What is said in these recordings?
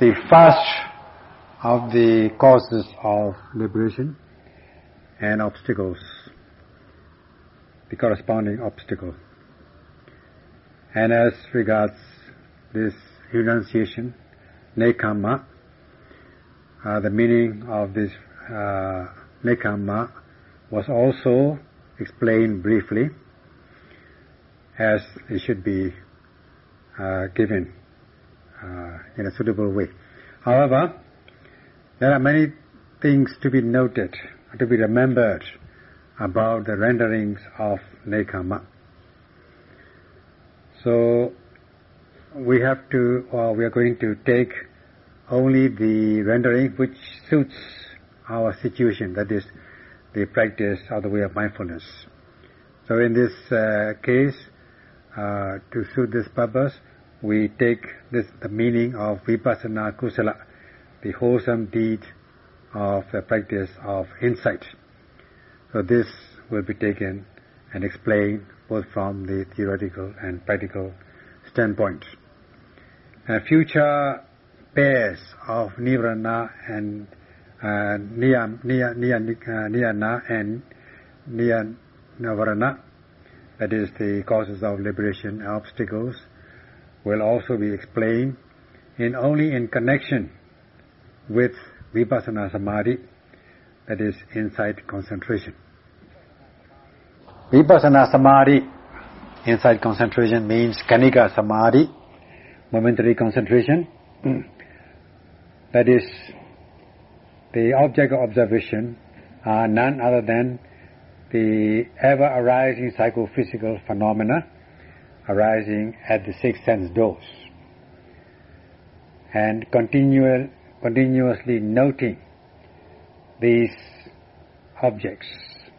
the first of the causes of liberation and obstacles, the corresponding obstacle. And as regards this renunciation, nekkhamma, uh, the meaning of this uh, was also explained briefly as it should be uh, given uh, in a suitable way. However, there are many things to be noted, to be remembered about the renderings of nekkhamma. So we have to, we are going to take only the rendering which suits our situation, that is, the practice of the way of mindfulness. So in this uh, case, uh, to suit this purpose, we take this the meaning of vipassana kusala, the wholesome deed of the practice of insight. So this will be taken and explained both from the theoretical and practical standpoint. And future pairs of nirvana and uh, niyam, niya, niyana and niya that is the causes of liberation and obstacles, will also be explained in only in connection with vipassana samadhi, that is insight concentration. Vipassana samadhi, insight concentration means khanika samadhi, momentary concentration. that is the object of observation are none other than the ever arising psychophysical phenomena arising at the six sense doors and continual, continuously noting these objects,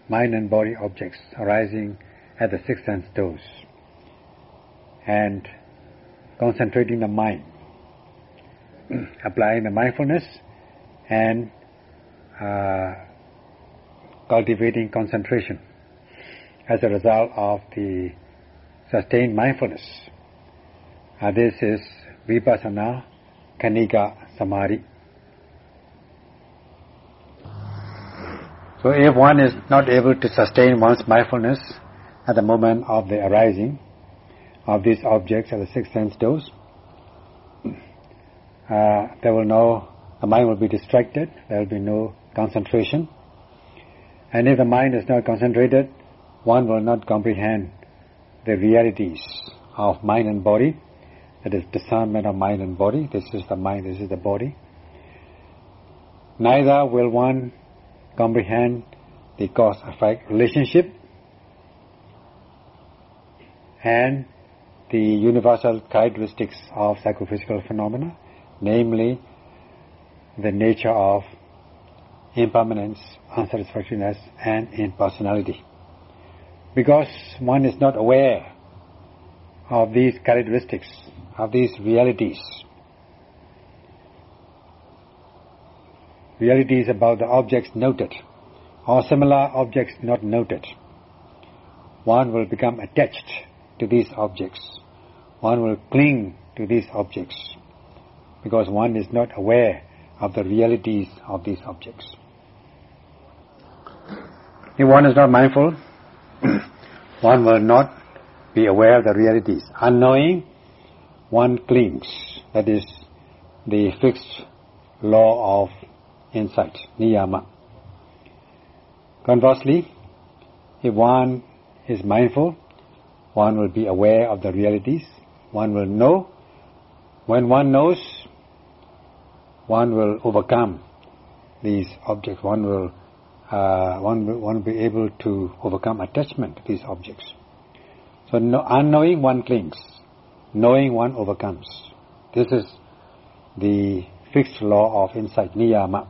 mind and body objects arising at the six sense doors and concentrating the mind, applying the mindfulness and uh, cultivating concentration as a result of the sustained mindfulness. Uh, this is vipassana khanika samadhi. So if one is not able to sustain one's mindfulness at the moment of the arising of these objects at the six sense doors, uh, there will no, the mind will be distracted, there will be no concentration. And if the mind is not concentrated, one will not comprehend the realities of mind and body, that is discernment of mind and body, this is the mind, this is the body. Neither will one comprehend the cause-effect relationship and the universal characteristics of psychophysical phenomena, namely the nature of impermanence, unsatisfactoriness and impersonality. Because one is not aware of these characteristics, of these realities. Realities about the objects noted or similar objects not noted. One will become attached to these objects. One will cling to these objects because one is not aware of the realities of these objects. If one is not mindful, one will not be aware of the realities. Unknowing, one clings. That is the fixed law of insight, niyama. Conversely, if one is mindful, one will be aware of the realities, one will know. When one knows, one will overcome these objects, one will uh, one will, one will be able to overcome attachment to these objects. So no, unknowing one clings, knowing one overcomes. This is the fixed law of insight, niyama.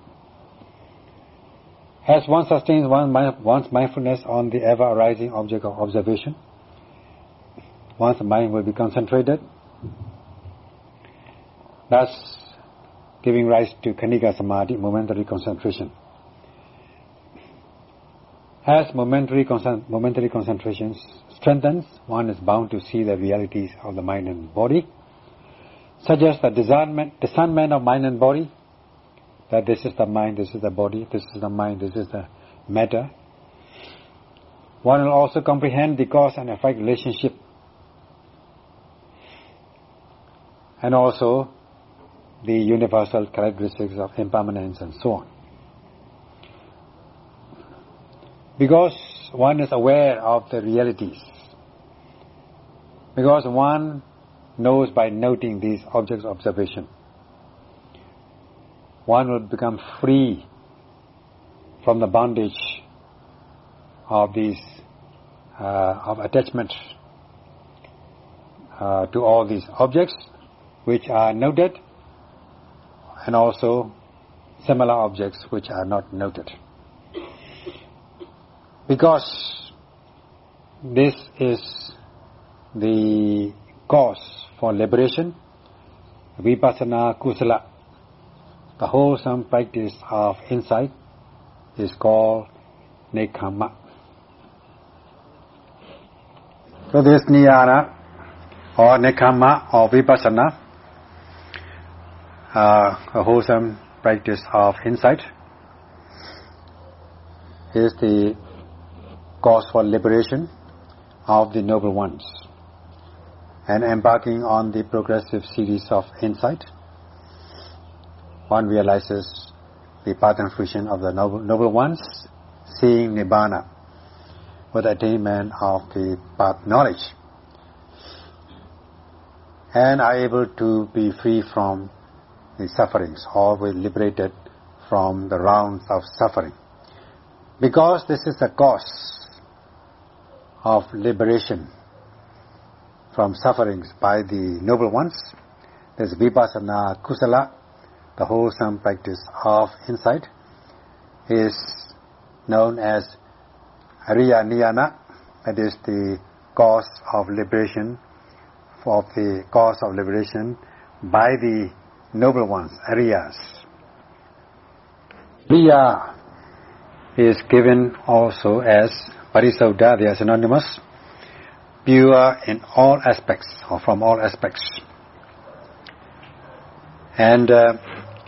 As one sustains one, one's mindfulness on the ever-arising object of observation, one's mind will be concentrated, thus giving rise to khanika samadhi, momentary concentration. As momentary, concent momentary concentration strengthens, one is bound to see the realities of the mind and body. suggests the discernment, discernment of mind and body, that this is the mind, this is the body, this is the mind, this is the matter. One will also comprehend the cause and effect relationship and also the universal characteristics of impermanence and so on. Because one is aware of the realities. Because one knows by noting these objects of observation. One will become free from the bondage of these uh, of attachment uh, to all these objects which are noted and also similar objects which are not noted. Because this is the cause for liberation, vipassana kusala, the wholesome practice of insight, is called nekkhamma. So this niyana or nekkhamma or vipassana uh, a wholesome practice of insight is the cause for liberation of the noble ones and embarking on the progressive series of insight one realizes the path and fruition of the noble, noble ones seeing nibbana with attainment of the path knowledge and are able to be free from the sufferings or be liberated from the rounds of suffering. Because this is the cause of liberation from sufferings by the noble ones, this vipassana kusala, the wholesome practice of insight, is known as Ariya Niyana, that is the cause of liberation, of the cause of liberation by the noble ones, Ariyas. Riya is given also as Parisuddha, they are synonymous, pure in all aspects, or from all aspects. And uh,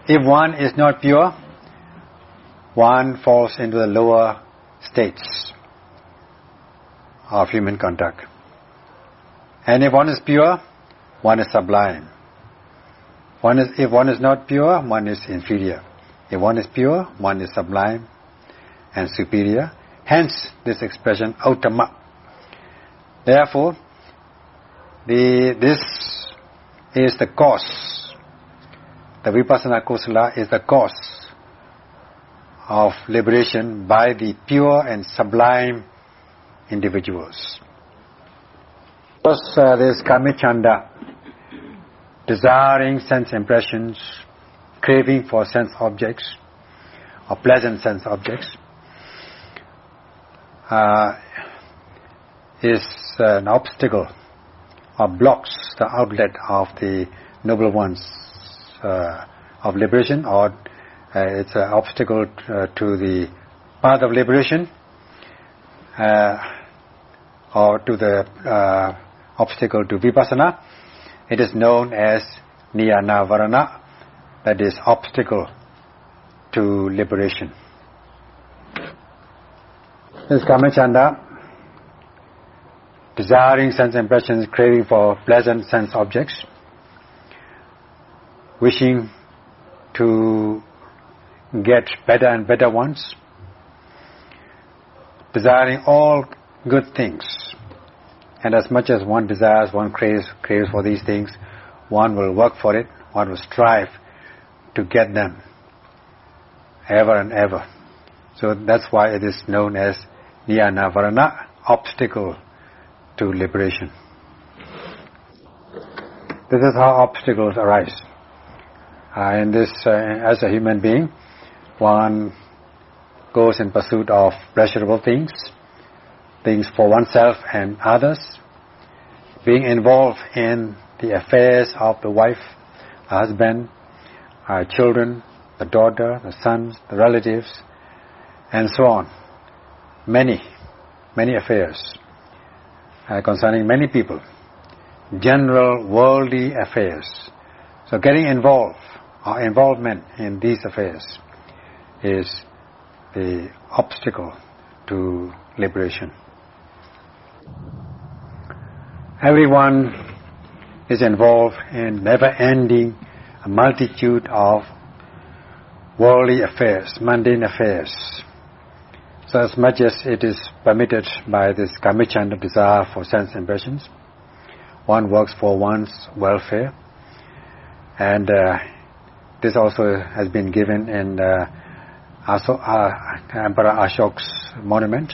if one is not pure, one falls into the lower states of human contact. And if one is pure, one is sublime. One is, if one is not pure, one is inferior. If one is pure, one is sublime and superior. Hence, this expression, uttama. Therefore, the, this is the cause. The vipassana kusala is the cause of liberation by the pure and sublime individuals. First, uh, there is kamicchanda desiring sense impressions, craving for sense objects, or pleasant sense objects, uh, is an obstacle or blocks the outlet of the noble ones uh, of liberation or uh, it's an obstacle uh, to the path of liberation uh, or to the uh, obstacle to vipassana it is known as niyana varana, that is obstacle to liberation. This kamacchanda, desiring sense impressions, craving for pleasant sense objects, wishing to get better and better ones, desiring all good things, and as much as one desires, one craves, craves for these things, one will work for it, one will strive to get them ever and ever. So that's why it is known as Niyana Varana, obstacle to liberation. This is how obstacles arise. Uh, in this, uh, as a human being, one goes in pursuit of pleasurable things, things for oneself and others, being involved in the affairs of the wife, the husband, our children, the daughter, the sons, the relatives, and so on. Many, many affairs uh, concerning many people. General worldly affairs So getting involved, our involvement in these affairs is the obstacle to liberation. Everyone is involved in never-ending a multitude of worldly affairs, mundane affairs. So as much as it is permitted by this kamacchanda desire for sense impressions, one works for one's welfare. And uh, this also has been given in uh, Aso- uh, Emperor Ashok's monument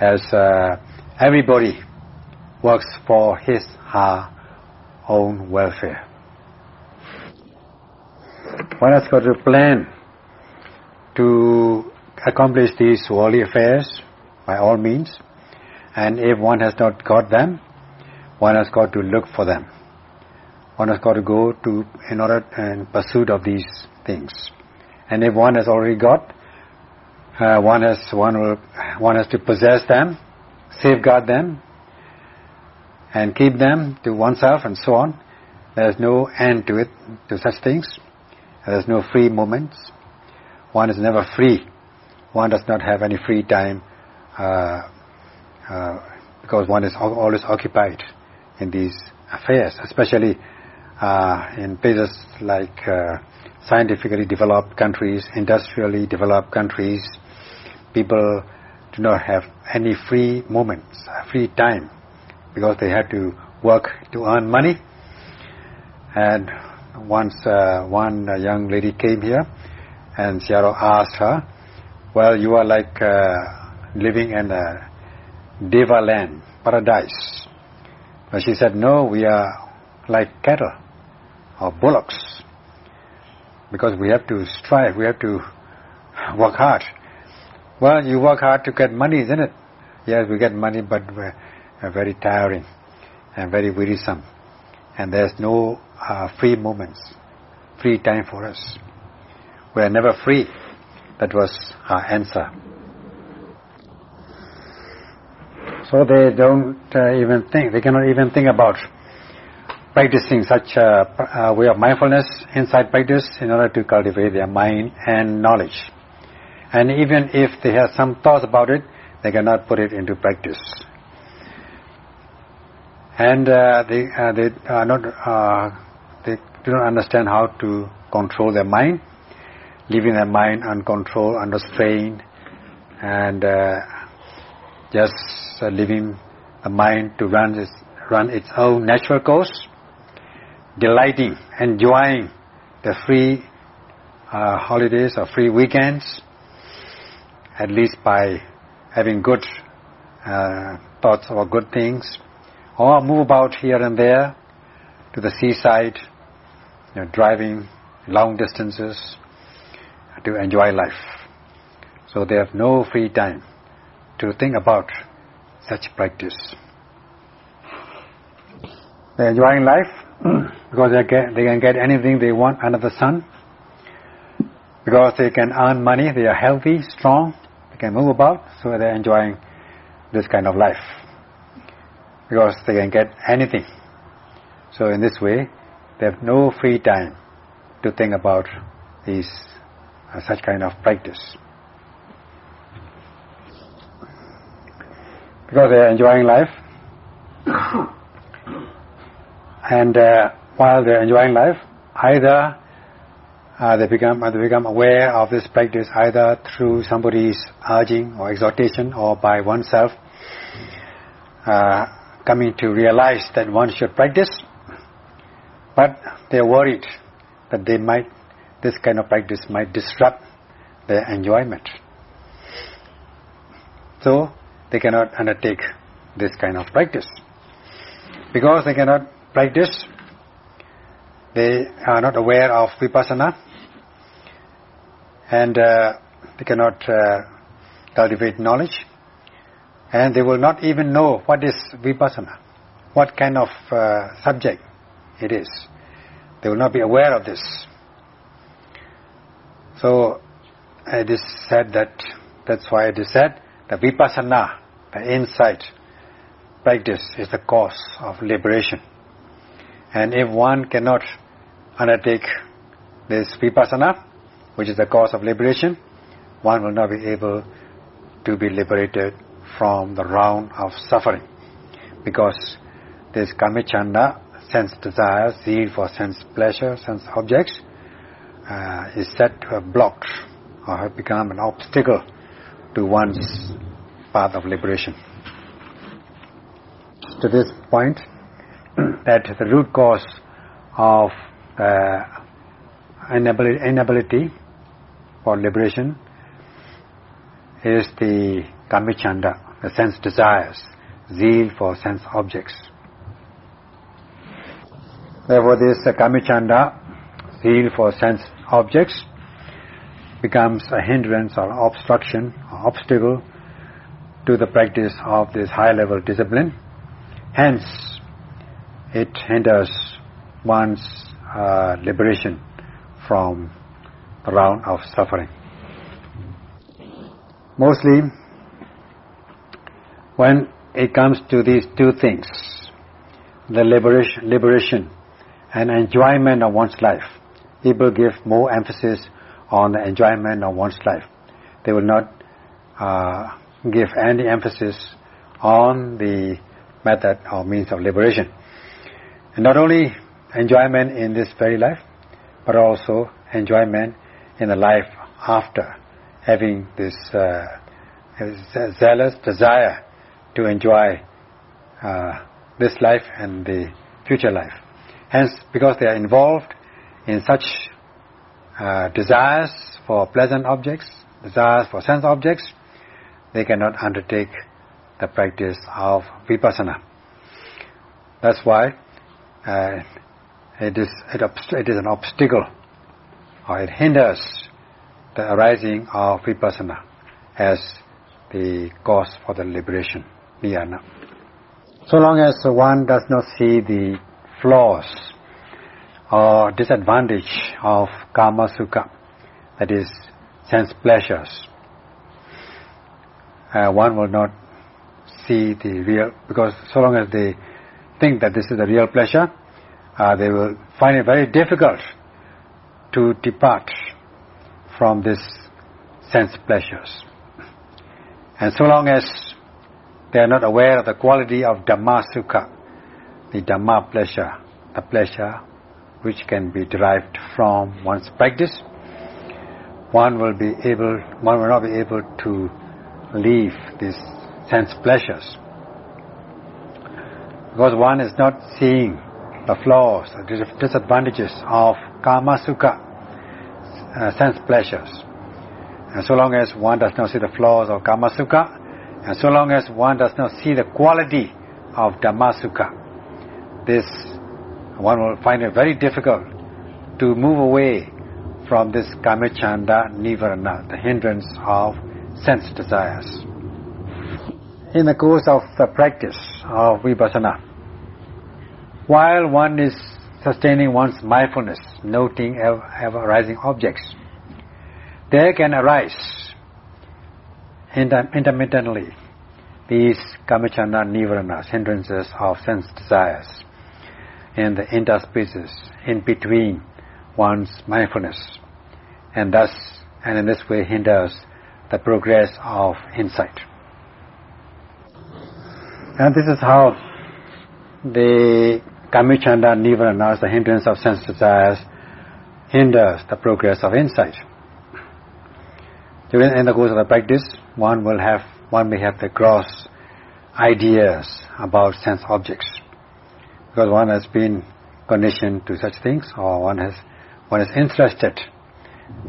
as uh, everybody works for his her own welfare. One has got to plan to accomplish these worldly affairs by all means and if one has not got them one has got to look for them. One has got to go to in order in pursuit of these things. And if one has already got uh, one has one will one has to possess them safeguard them and keep them to oneself and so on there is no end to it to such things. There is no free moments. One is never free one does not have any free time uh, uh, because one is always occupied in these affairs, especially uh, in places like uh, scientifically developed countries, industrially developed countries. People do not have any free moments, free time, because they have to work to earn money. And once uh, one young lady came here, and Sayadaw asked her, well, you are like uh, living in a deva land, paradise. But she said, no, we are like cattle or bullocks. Because we have to strive, we have to work hard. Well, you work hard to get money, isn't it? Yes, we get money, but we're very tiring and very wearisome. And there's no uh, free moments, free time for us. We are never free. That was her answer. So they don't uh, even think, they cannot even think about practicing such a, a way of mindfulness insight practice in order to cultivate their mind and knowledge. And even if they have some thoughts about it, they cannot put it into practice. And uh, they, uh, they are not, uh, they do not understand how to control their mind leaving their mind uncontrolled, under strain, and uh, just uh, leaving the mind to run its, run its own natural course, delighting, enjoying the free uh, holidays or free weekends, at least by having good uh, thoughts about good things, or move about here and there to the seaside, you know, driving long distances, to enjoy life. So they have no free time to think about such practice. They're enjoying life because they, get, they can get anything they want under the sun. Because they can earn money, they are healthy, strong, they can move about, so they're enjoying this kind of life. Because they can get anything. So in this way, they have no free time to think about these such kind of practice. Because they are enjoying life, and uh, while they are enjoying life, either uh, they become they become aware of this practice either through somebody's urging or exhortation or by oneself uh, coming to realize that one should practice, but they are worried that they might this kind of practice might disrupt their enjoyment. So they cannot undertake this kind of practice. Because they cannot practice, they are not aware of vipassana and uh, they cannot uh, cultivate knowledge and they will not even know what is vipassana, what kind of uh, subject it is. They will not be aware of this. So it is said that, that's why it is said, the vipassana, the insight practice is the cause of liberation. And if one cannot undertake this vipassana, which is the cause of liberation, one will not be able to be liberated from the round of suffering. Because this kamicchanda, sense desire, zeal for sense pleasure, sense objects, uh, is said to have blocked or have become an obstacle to one's path of liberation. To this point, that the root cause of uh, inability, inability for liberation is the kamicchanda, the sense desires, zeal for sense objects. Therefore this uh, kamicchanda, zeal for sense objects, becomes a hindrance or obstruction or obstacle to the practice of this high level discipline. Hence, it hinders one's uh, liberation from the round of suffering. Mostly, when it comes to these two things, the liberation, liberation and enjoyment of one's life, people give more emphasis on the enjoyment of one's life. They will not uh, give any emphasis on the method or means of liberation. And not only enjoyment in this very life, but also enjoyment in the life after having this uh, zealous desire to enjoy uh, this life and the future life. Hence, because they are involved in such uh, desires for pleasant objects, desires for sense objects, they cannot undertake the practice of vipassana. That's why uh, it is it, it is an obstacle or it hinders the arising of vipassana as the cause for the liberation, niyana. So long as one does not see the flaws or disadvantage of kama sukha, that is sense pleasures, uh, one will not see the real, because so long as they think that this is the real pleasure, uh, they will find it very difficult to depart from this sense pleasures. And so long as they are not aware of the quality of Dhamma Sukha, the Dhamma pleasure, the pleasure which can be derived from one's practice, one will be able, one will not be able to leave these sense pleasures. Because one is not seeing the flaws, the disadvantages of kama sukha, uh, sense pleasures. And so long as one does not see the flaws of kama sukha, and so long as one does not see the quality of dhamma sukha, this one will find it very difficult to move away from this kamicchanda nivarana, the hindrance of sense desires. In the course of the practice of vipassana, while one is sustaining one's mindfulness, noting ever, ever arising objects, there can arise inter intermittently these kamicchanda nivaranas, hindrances of sense desires, in the interspaces in between one's mindfulness, and thus, and in this way hinders the progress of insight. And this is how the Kamicchanda Nivarana, the hindrance of sense desires, hinders the progress of insight. During in the course of the practice, one will have, one may have the gross ideas about sense objects, because one has been conditioned to such things, or one has, one is interested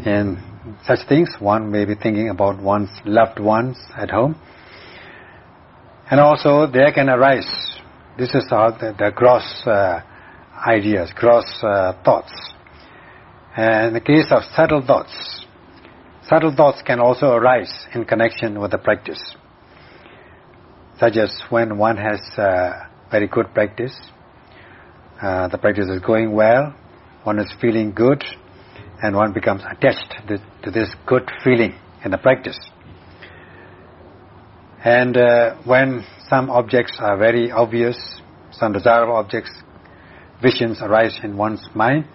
in such things. One may be thinking about one's loved ones at home. And also there can arise, this is how the, the gross uh, ideas, gross uh, thoughts. And in the case of subtle thoughts, subtle thoughts can also arise in connection with the practice. Such as when one has uh, very good practice, uh, the practice is going well, one is feeling good, and one becomes attached to this good feeling in the practice. And uh, when some objects are very obvious, some desirable objects, visions arise in one's mind,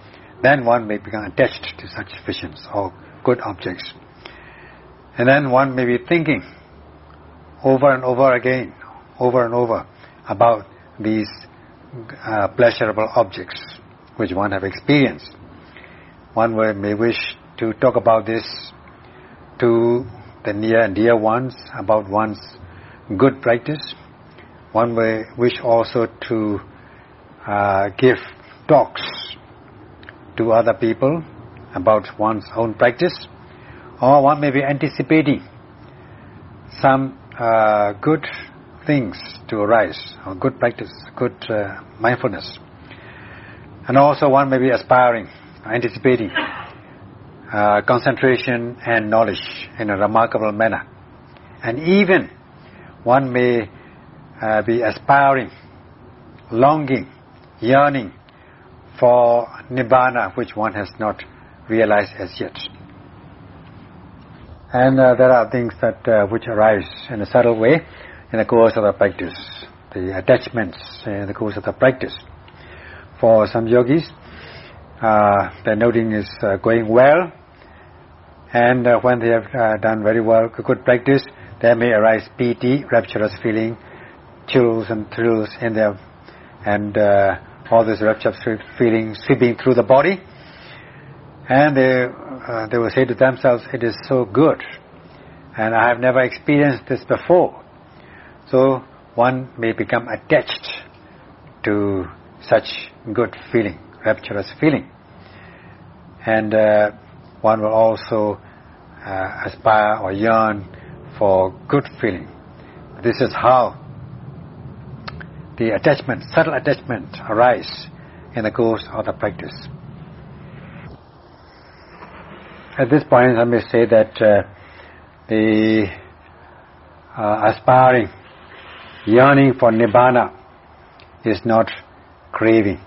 then one may become attached to such visions or good objects. And then one may be thinking over and over again, over and over, about these uh, pleasurable objects which one have experienced. One may wish to talk about this to the near and dear ones, about one's good practice. One may wish also to uh, give talks to other people about one's own practice. Or one may be anticipating some uh, good things to arise, or good practice, good uh, mindfulness. And also one may be aspiring, anticipating uh, concentration and knowledge in a remarkable manner. And even one may uh, be aspiring, longing, yearning for nibbana which one has not realized as yet. And uh, there are things that uh, which arise in a subtle way in the course of the practice, the attachments in the course of the practice. For some yogis, uh, the noting is uh, going well, and uh, when they have uh, done very well, good practice, there may arise piti, rapturous feeling, chills and thrills in there, and uh, all this rapturous feeling sweeping through the body, and they uh, they will say to themselves, "It is so good, and I have never experienced this before." So one may become attached to such good feeling, rapturous feeling, and uh, one will also uh, aspire or yearn for good feeling. This is how the attachment, subtle attachment arise in the course of the practice. At this point, I may say that uh, the uh, aspiring, yearning for nibbana is not craving,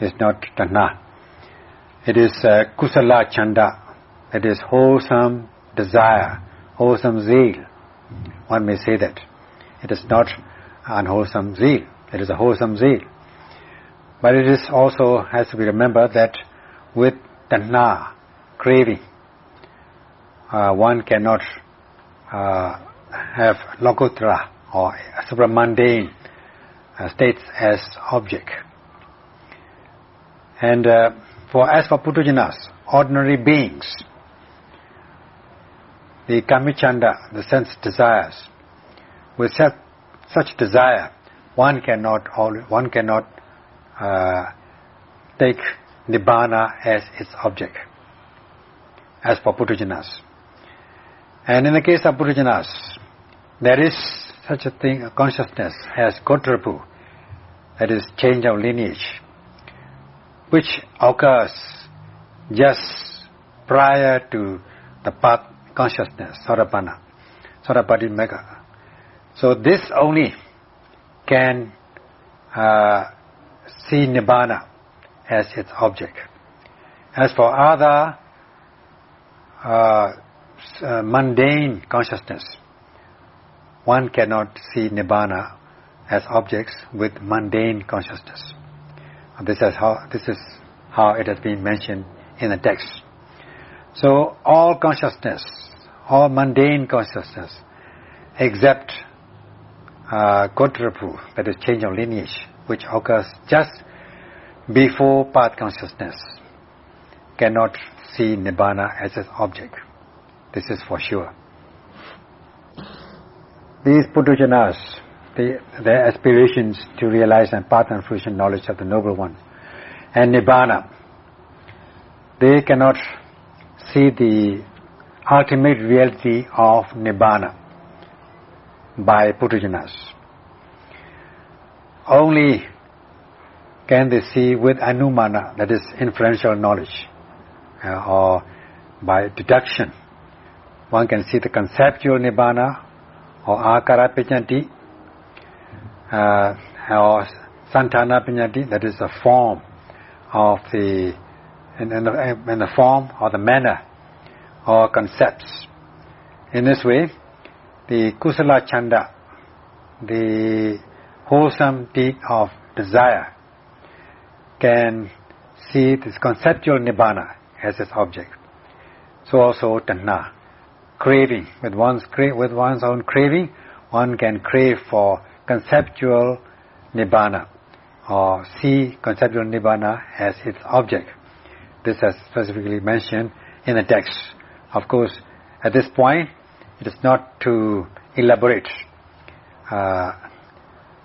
is not tanha. It is uh, kusala chanda, it is wholesome desire, wholesome zeal. One may say that. It is not unwholesome zeal. It is a wholesome zeal. But it is also has to be remembered that with tanha, craving, uh, one cannot uh, have lokuttara or supramundane uh, states as object. And uh, for as for puthujjanas, ordinary beings, the kamichanda, the sense desires, with such, such desire, one cannot one cannot uh, take nibbana as its object. As for puthujjanas, and in the case of puthujjanas, there is such a thing, a consciousness as gotrabhu, that is change of lineage, which occurs just prior to the path consciousness, Sotapanna, Sotapattimagga. So this only can uh, see Nibbana as its object. As for other uh, uh, mundane consciousness, one cannot see Nibbana as objects with mundane consciousness. This is how this is how it has been mentioned in the text. So all consciousness, all mundane consciousness, except uh, Gotrabhu, that is change of lineage, which occurs just before path consciousness, cannot see Nibbana as an object. This is for sure. These Puthujjanas, their aspirations to realize and path and fruition knowledge of the Noble One, and Nibbana, they cannot see the ultimate reality of Nibbana by Puthujjanas. Only can they see with Anumana, that is inferential knowledge, uh, or by deduction. One can see the conceptual Nibbana, or Akara Pannatti, uh, or Santana Pannatti, that is the form of the, in, in, the, in the form or the manner or concepts. In this way, the kusala chanda, the wholesome deed of desire, can see this conceptual nibbana as its object. So also tanha, craving. With one's, cra- with one's own craving, one can crave for conceptual nibbana or see conceptual nibbana as its object. This is specifically mentioned in the text. Of course, at this point, it is not to elaborate uh,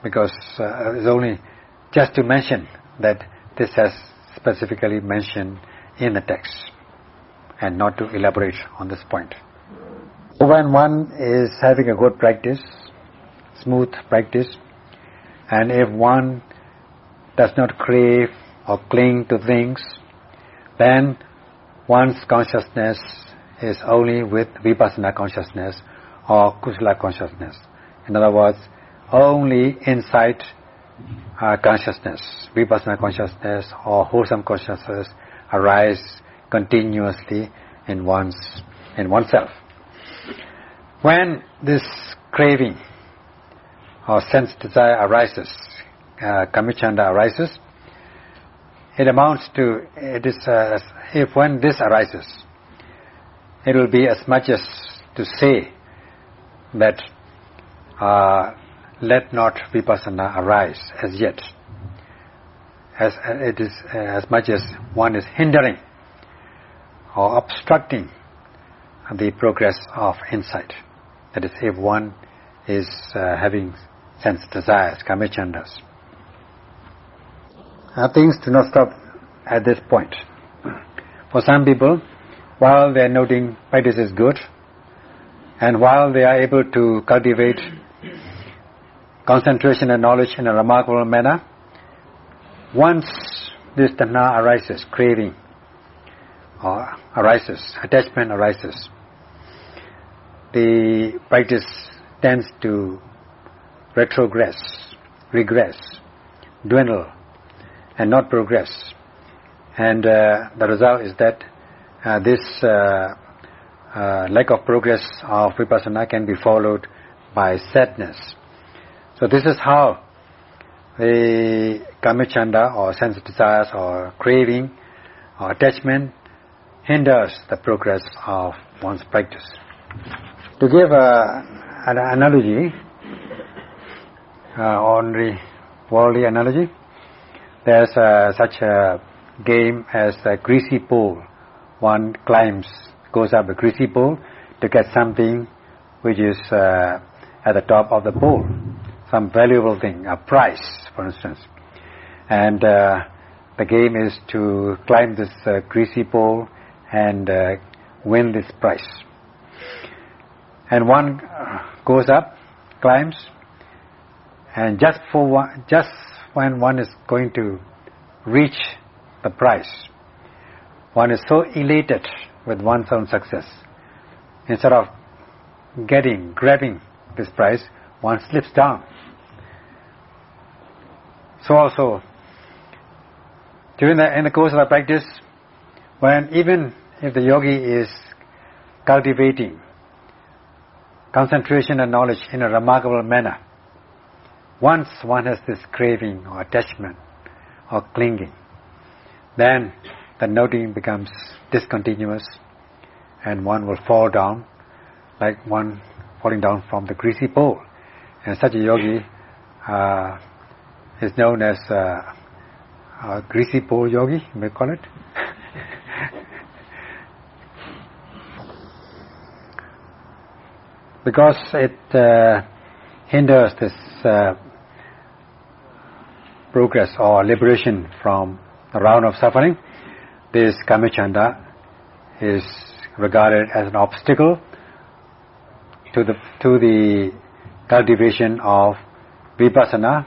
because uh, it's only just to mention that this has specifically mentioned in the text and not to elaborate on this point. When one is having a good practice, smooth practice, and if one does not crave or cling to things, then one's consciousness is only with vipassana consciousness or kusala consciousness. In other words, only insight uh, consciousness, vipassana consciousness or wholesome consciousness arise continuously in one's in oneself. When this craving or sense desire arises, uh, kamichanda arises, it amounts to it is uh, if when this arises, it will be as much as to say that uh, let not vipassana arise as yet. As it is as much as one is hindering or obstructing the progress of insight. That is, if one is uh, having sense desires, kamichandas. Uh, things do not stop at this point. For some people, while they are noting practice is good, and while they are able to cultivate concentration and knowledge in a remarkable manner, once this tanha arises, craving, or arises, attachment arises, the practice tends to retrogress, regress, dwindle, and not progress. And uh, the result is that uh, this uh, uh, lack of progress of vipassana can be followed by sadness. So this is how the kamacchanda or sense of desires or craving or attachment hinders the progress of one's practice. To give a, an analogy, uh, only worldly analogy, there's uh, such a game as a greasy pole. One climbs, goes up a greasy pole to get something which is uh, at the top of the pole some valuable thing, a prize, for instance. And uh, the game is to climb this uh, greasy pole and uh, win this prize. And one goes up, climbs, and just for one, just when one is going to reach the prize, one is so elated with one's own success. Instead of getting, grabbing this prize, one slips down so also, during the, in the course of the practice, when even if the yogi is cultivating concentration and knowledge in a remarkable manner, once one has this craving or attachment or clinging, then the noting becomes discontinuous and one will fall down like one falling down from the greasy pole. And such a yogi uh, is known as uh, uh, greasy pole yogi, you may call it. because it uh, hinders this uh, progress or liberation from the round of suffering, this kamacchanda is regarded as an obstacle to the to the cultivation of vipassana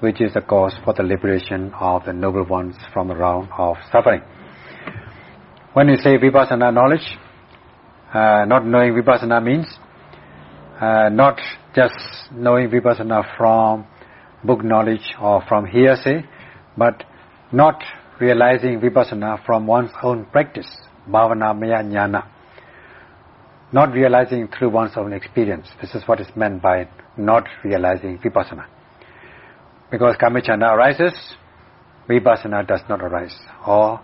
which is the cause for the liberation of the noble ones from the round of suffering. When we say vipassana knowledge, uh, not knowing vipassana means uh, not just knowing vipassana from book knowledge or from hearsay, but not realizing vipassana from one's own practice, bhavana maya jnana. Not realizing through one's own experience. This is what is meant by not realizing vipassana because kamacchanda arises vipassana does not arise, or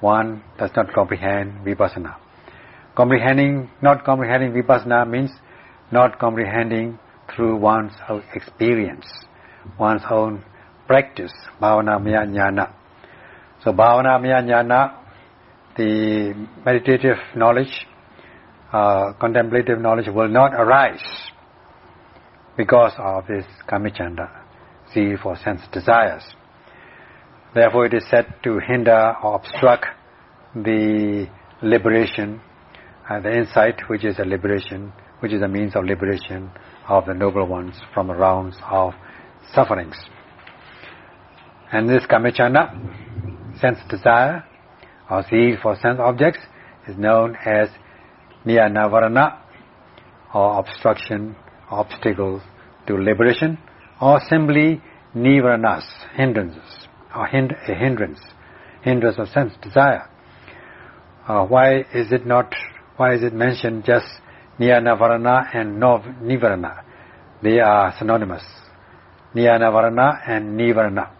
one does not comprehend vipassana. Comprehending, not comprehending vipassana means not comprehending through one's own experience, one's own practice, bhavana maya jnana. So bhavana maya jnana, the meditative knowledge, uh, contemplative knowledge will not arise because of this kamacchanda, zeal for sense desires. Therefore it is said to hinder or obstruct the liberation, uh, the insight which is a liberation, which is a means of liberation of the noble ones from the rounds of sufferings. And this kamacchanda, sense desire, or zeal for sense objects, is known as niyanavarana, or obstruction, obstacles to liberation, or simply nivaranas, hindrances, or hind- a hindrance, hindrance of sense desire. Uh, why is it not, why is it mentioned just Niyanavarana and Nivarana? They are synonymous. Niyanavarana and Nivarana.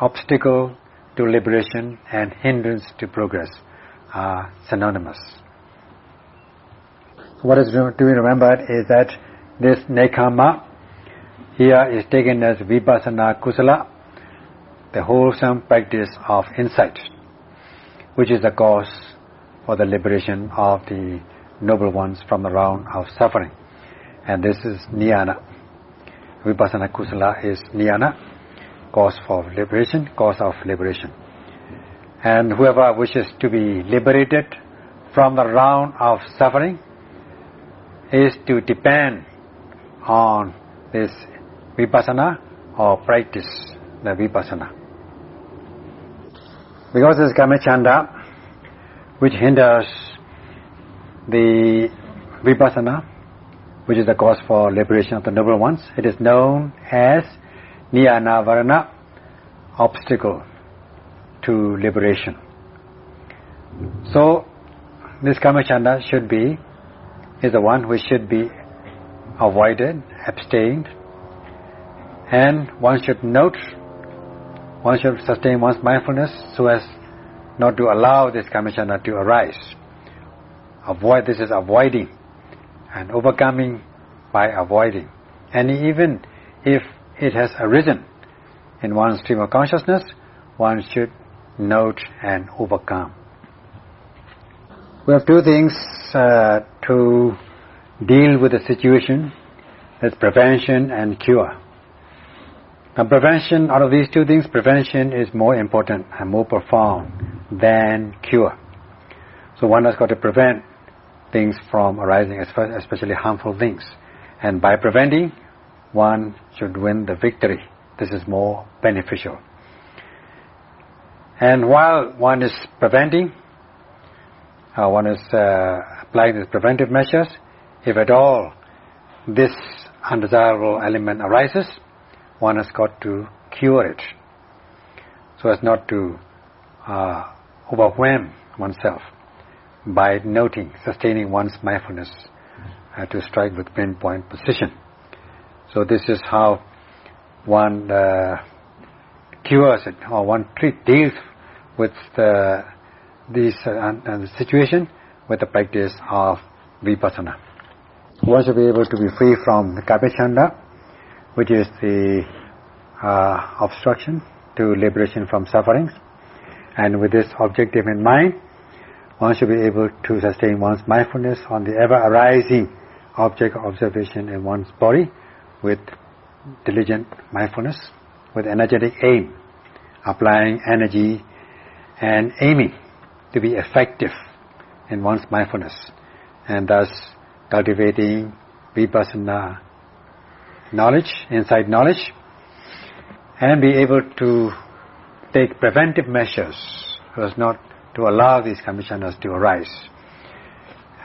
Obstacle to liberation and hindrance to progress are synonymous. What is to be remembered is that this nekkhamma here is taken as vipassana kusala, the wholesome practice of insight, which is the cause for the liberation of the noble ones from the round of suffering. And this is niyana. Vipassana kusala is niyana, cause for liberation, cause of liberation. And whoever wishes to be liberated from the round of suffering is to depend on this vipassana or practice the vipassana. Because this kamacchanda, which hinders the vipassana, which is the cause for liberation of the noble ones, it is known as niyanavarana, obstacle to liberation. So, this kamacchanda should be, is the one which should be avoided, abstained, and one should note, one should sustain one's mindfulness so as not to allow this kamacchanda to arise. Avoid, this is avoiding and overcoming by avoiding. And even if it has arisen in one stream of consciousness, one should note and overcome. We have two things uh, to deal with the situation. That's prevention and cure. Now prevention, out of these two things, prevention is more important and more profound than cure. So one has got to prevent things from arising, especially harmful things. And by preventing, one should win the victory. This is more beneficial. And while one is preventing, uh, one is uh, applying these preventive measures, if at all this undesirable element arises, one has got to cure it so as not to uh, overwhelm oneself by noting, sustaining one's mindfulness uh, to strike with pinpoint precision. So this is how one uh, cures it, or one treat, deals with the, this uh, the situation with the practice of vipassana. One should be able to be free from the kamacchanda, which is the uh, obstruction to liberation from sufferings. And with this objective in mind, one should be able to sustain one's mindfulness on the ever-arising object of observation in one's body with diligent mindfulness, with energetic aim, applying energy and aiming to be effective in one's mindfulness, and thus cultivating vipassana knowledge, insight knowledge, and be able to take preventive measures so not to allow these kamacchandas to arise.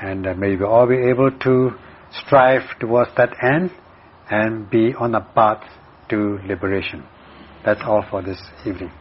And uh, may we all be able to strive towards that end and be on a path to liberation. That's all for this evening.